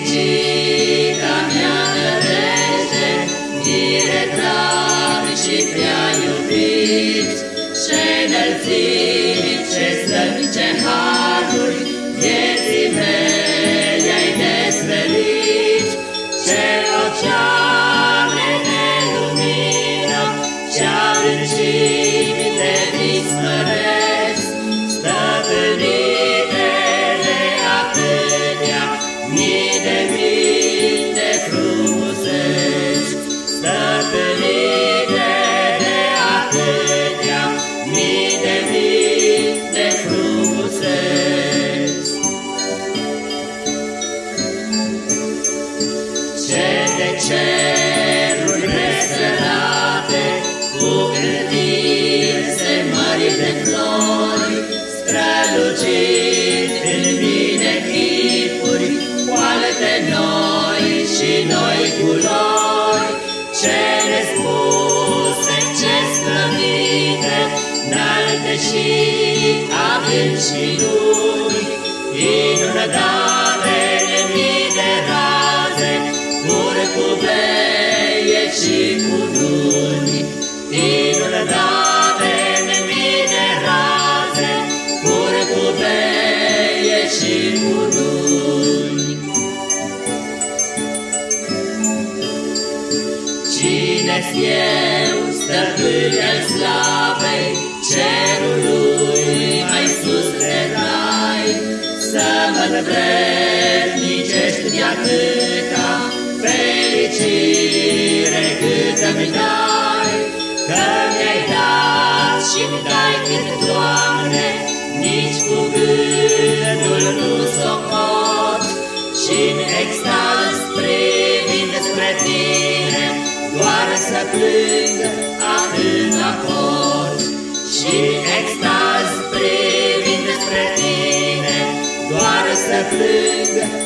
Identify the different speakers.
Speaker 1: fericita mea nădejde, Directari și prea iubiți, Și înălțimii ce slăvit, ce haruri, Vieții mele ai desvelit, Ce oceane de lumină, Ce adâncimi de visfără, ceruri meserate, Cu întinse mari de flori, Strălucind în mine chipuri, Coalete noi și noi culori, Ce nespuse, ce străvite, Înalte și adânci minuni, pur cu veie și cu luni, inundate de mii de raze, pur cu veie și cu luni. Cine-s eu, stăpân al slavei, cerului mai sus de rai, să mă vrednicești cât îmi dai, că mi-ai dat și-mi dai cât, Doamne, nici cu gândul nu socot, și-n extaz privind spre tine, doar să plâng atâta pot și extaz privind spre tine, doar să plâng